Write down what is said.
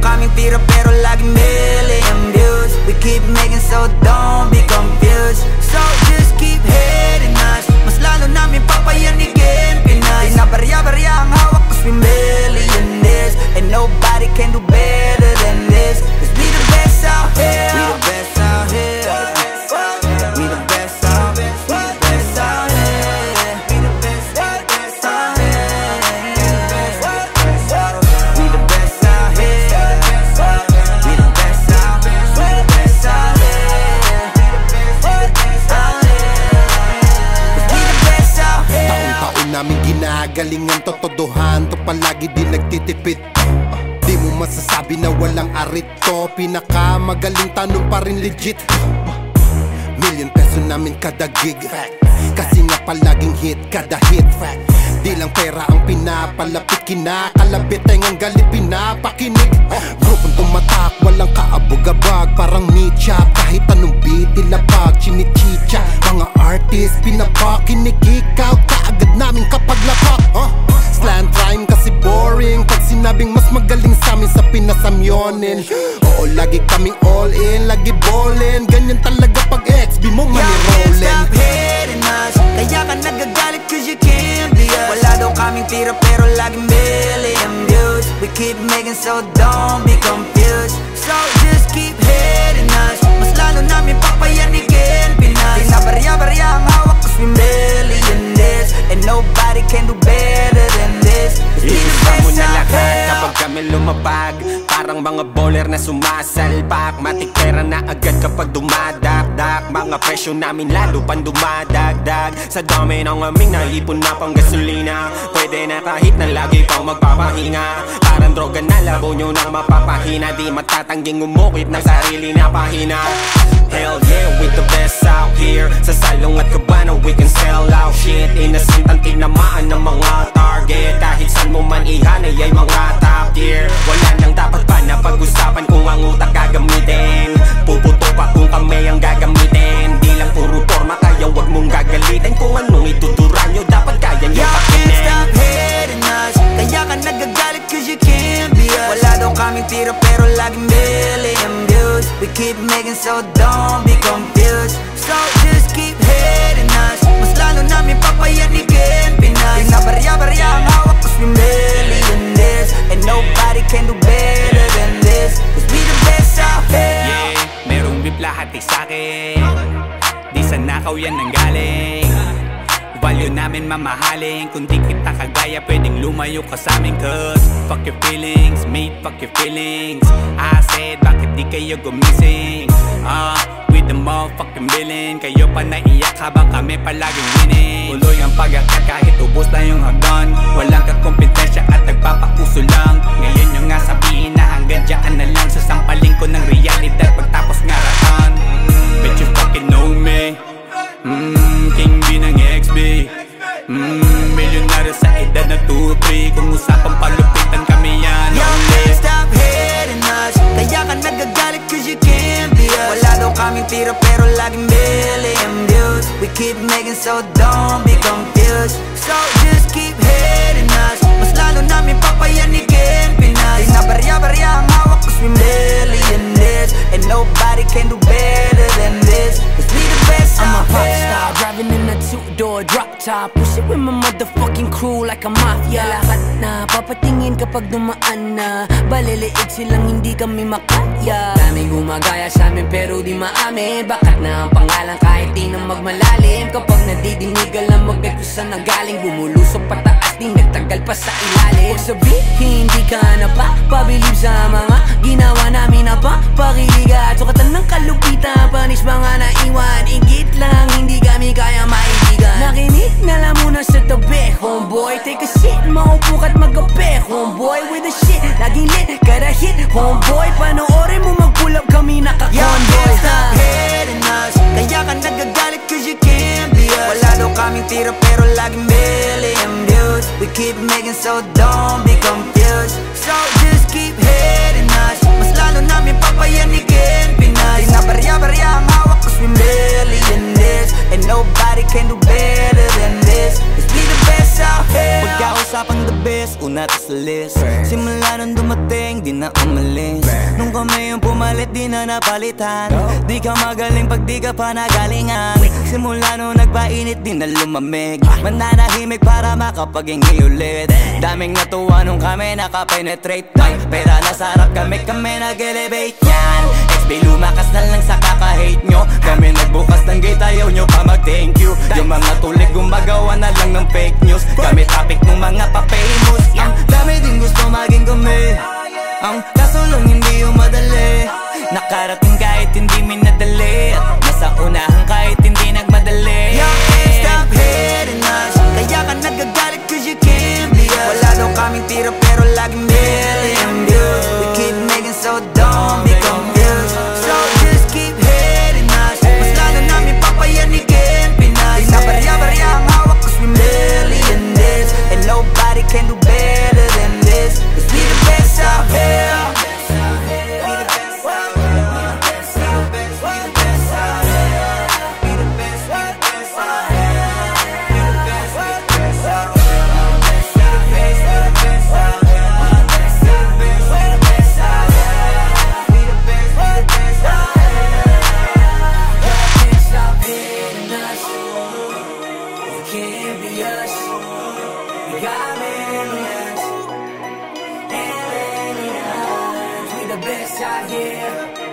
kaming tira pero laging million views. We keep making so don't be confused. So just keep hating us. Mas lalo namin papayanigin Pinas Di na barya-barya ang hawak cause we millionaires And nobody can do better than this. Cause we the best out here ginagalingan Totodohan to palagi di nagtitipid. Di mo masasabi na walang arit to. Pinakamagaling tanong pa rin legit. Million peso namin kada gig. Kasi nga palaging hit kada hit. Di lang pera ang pinapalapit. Kinakalabit ay ang galit pinapakinig. Grupong tumatak pinasamyonin Oo lagi kaming all in Lagi ballin. Ganyan talaga pag XB mo money rollin stop hating us. Kaya ka nagagalit cause you can't be us. Wala daw kaming tira pero laging million views. We keep making so don't be confused. So just keep hating us. Mas lalo namin papayanigin Pinas Di na barya-barya ang hawak cause we millionaires And nobody can do better than this. Iisa mo best na lahat kapag kami lumapag Parang mga bowler na sumasalpak. Matik pera na agad kapag dumadakdak. Mga presyo namin lalo pang dumadagdag Sa dami ng aming naipon na pang gasolina Pwede na kahit na lagi pang magpapahinga Parang droga na labo nyo nang mapapahina. Di matatangging umukit ng sarili na pahina. Hell yeah, we the best out here. Sa salong at kabana we can sell out shit. Innocent ang tinamaan ng mga target. Kahit saan mo man ihanay ay mga top tier. Wala nang dapat pa na pag-usapan kung ang utak gagamitin Kaming tira pero laging million views. We keep making so don't be confused. So just keep hating us. Mas lalo namin papayanigin Pinas Di na barya-barya ang hawak cause we millionaires. And nobody can do better than this. Cause we the best out here. Yeah, merong beef lahat ay sa'kin Di sa nakaw yan nanggaling Value namin mamahalin Kung di kita kagaya pwedeng lumayo ka sa amin Cause fuck your feelings, mate fuck your feelings. I said bakit di kayo gumising? Ah, with the motherfucking billing Kayo pa naiyak habang kami palaging winning. Tuloy ang pag-akat kahit ubos na yung hagdan Mmm, milyonaryo sa edad na 2-3 Kung usapang palupitan kami yan. Y'all only can't stop hating us. Kaya ka nagagalit cause you can't be us. Wala daw kaming tira pero laging million views. We keep making so don't be confused drop top. Push it with my motherfucking crew like a mafia. Lahat na papatingin kapag dumaan na. Baliliit silang hindi kami makaya Daming gumagaya sa amin pero di maamin. Bakat na ang pangalan kahit di na magmalalim. Kapag nadidinig alam mo kahit kung saan ang galing Bumulusok pataas di nagtagal pa sa ilalim. Huwag sabihin hindi ka na pa. Pabilib sa mga ginawa namin na pa Pakiliga at sukatan ng kalupitan Panis mga naiwan. Ingit lang hindi kami kaya Wala daw kaming tira pero laging million views We keep making so don't be confused. So just keep hating us. Mas lalo namin papayanigin Pinas Di na barya-barya ang hawak cause we millionaires And nobody can do better best best natin sa list. Simula nung dumating, di na umalis. Nung kami yung pumalit, di na napalitan. Di ka magaling pag di ka pa nagalingan. Simula nung nagpainit, di na lumamig. Mananahimik para makapaghingi ulit. Daming natuwa nung kami nakapenetrate. Pera nasa harap kami, kami nag-elevate. Yan. XB lumakas na lang sa kaka-hate nyo I hear.